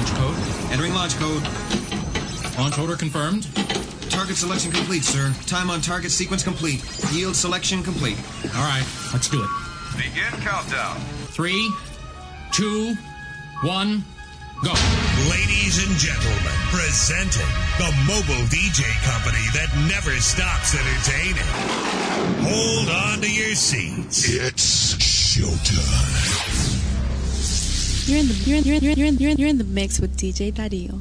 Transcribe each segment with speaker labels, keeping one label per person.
Speaker 1: launch code.
Speaker 2: Entering launch code.
Speaker 1: Launch order confirmed.
Speaker 2: Target selection complete, sir. Time on target sequence complete. Yield selection complete.
Speaker 1: All right, let's do it.
Speaker 3: Begin countdown.
Speaker 1: Three, two, one, go.
Speaker 4: Ladies and gentlemen, presenting the mobile DJ company that never stops entertaining. Hold on to your seats. It's showtime.
Speaker 5: You're in the you're in, you're in, you're in, you're in you're in the mix with DJ Dario.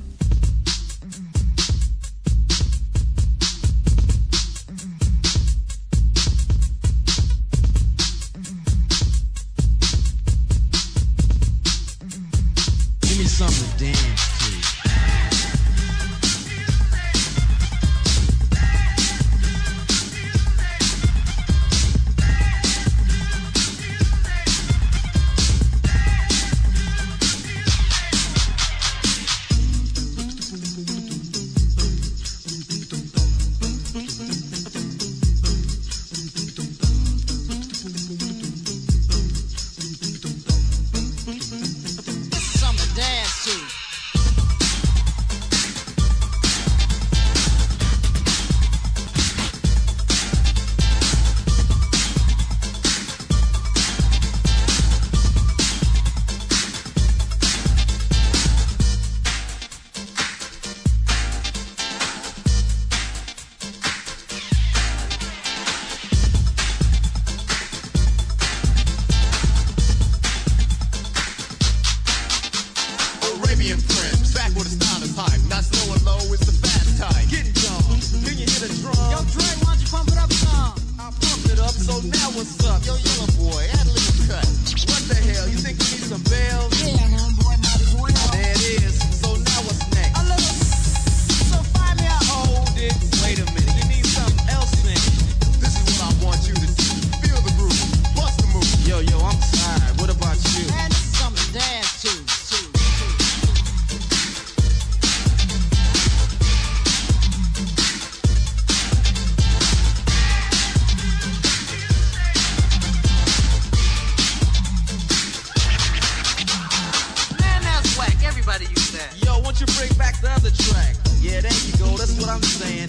Speaker 6: the
Speaker 7: track. Yeah, there you go, that's what I'm saying.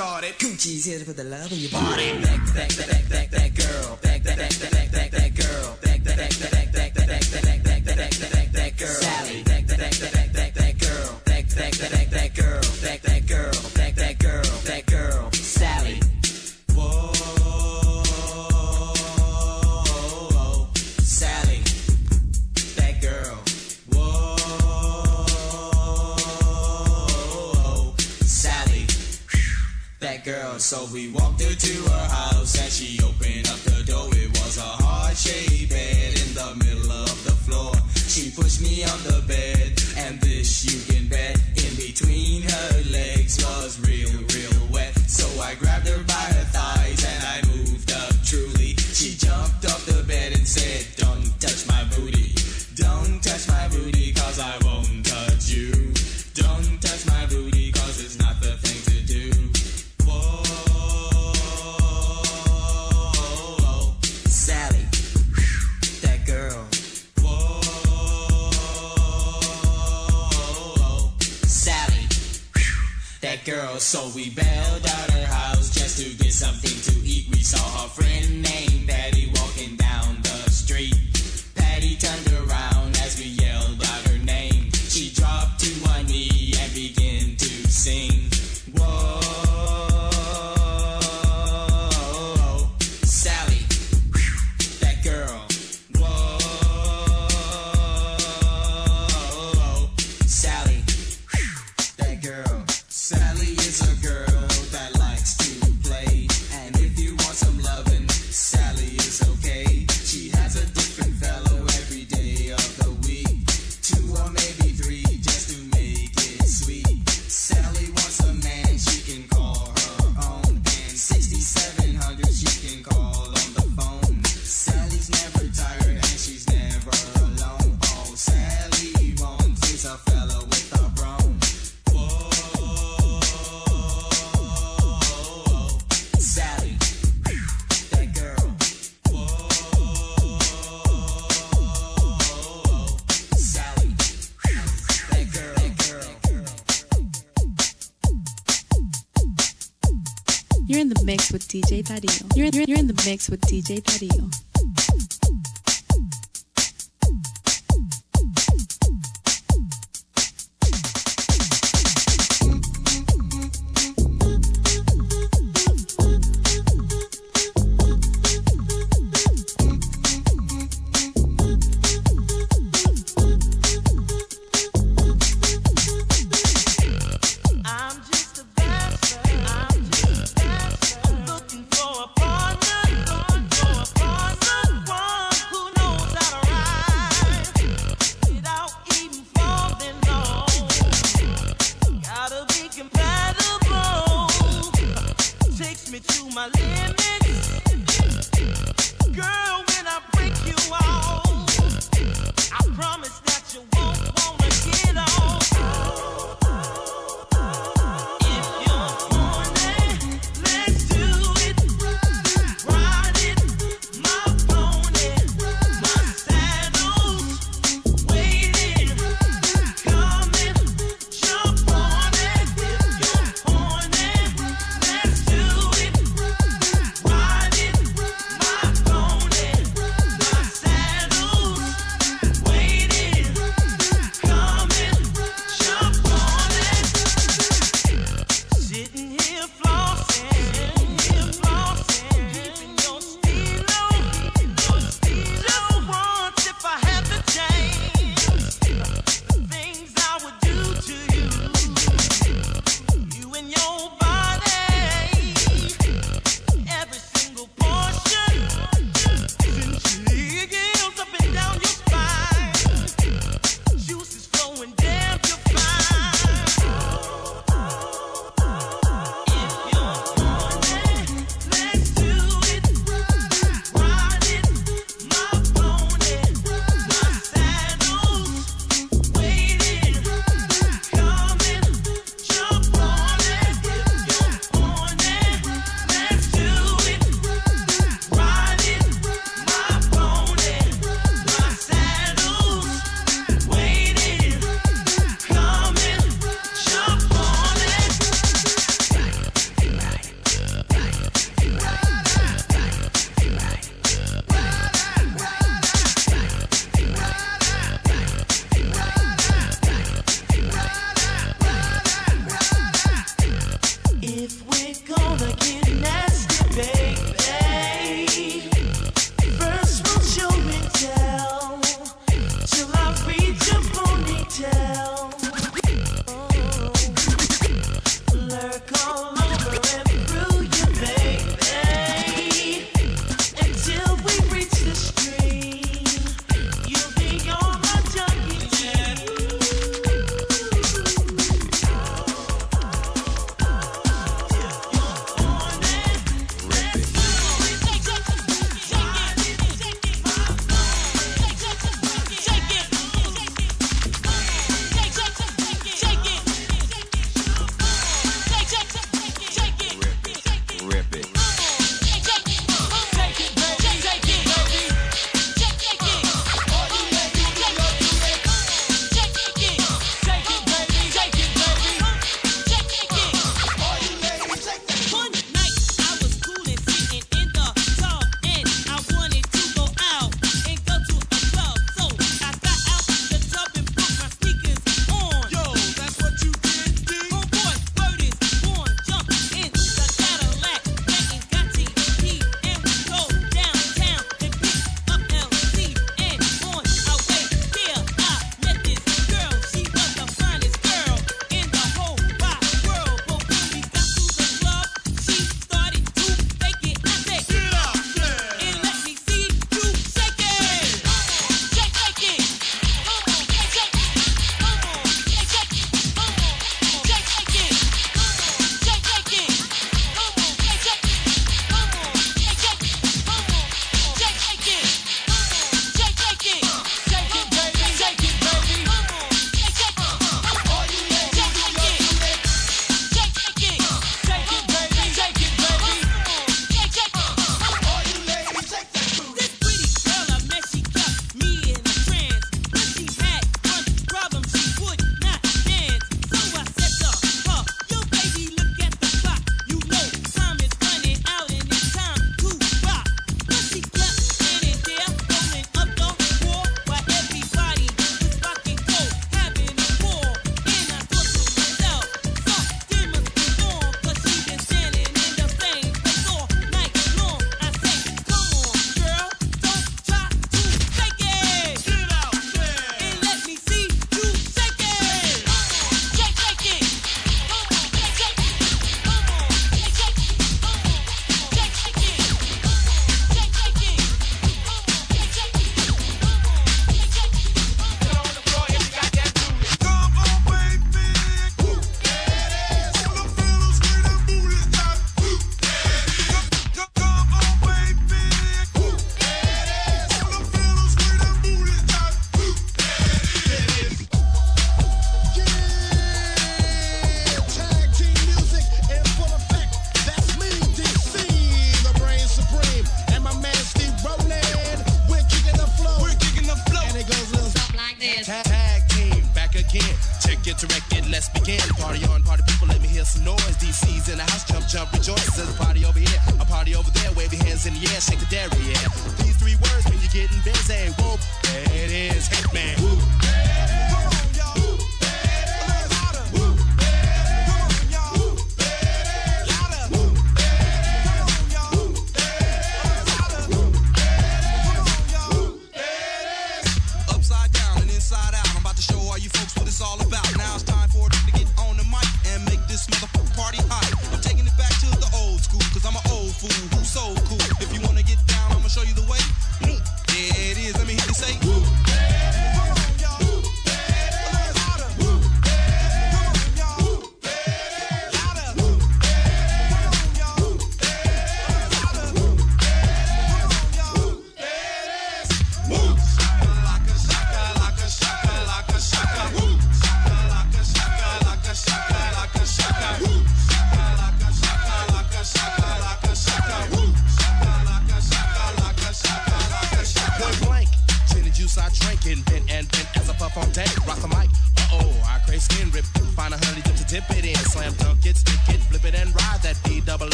Speaker 6: started.
Speaker 8: Coochie's here for the love of your body. Back, back, back, back, back.
Speaker 9: DJ Patio. You're, you're, you're in the mix with DJ
Speaker 10: Patio.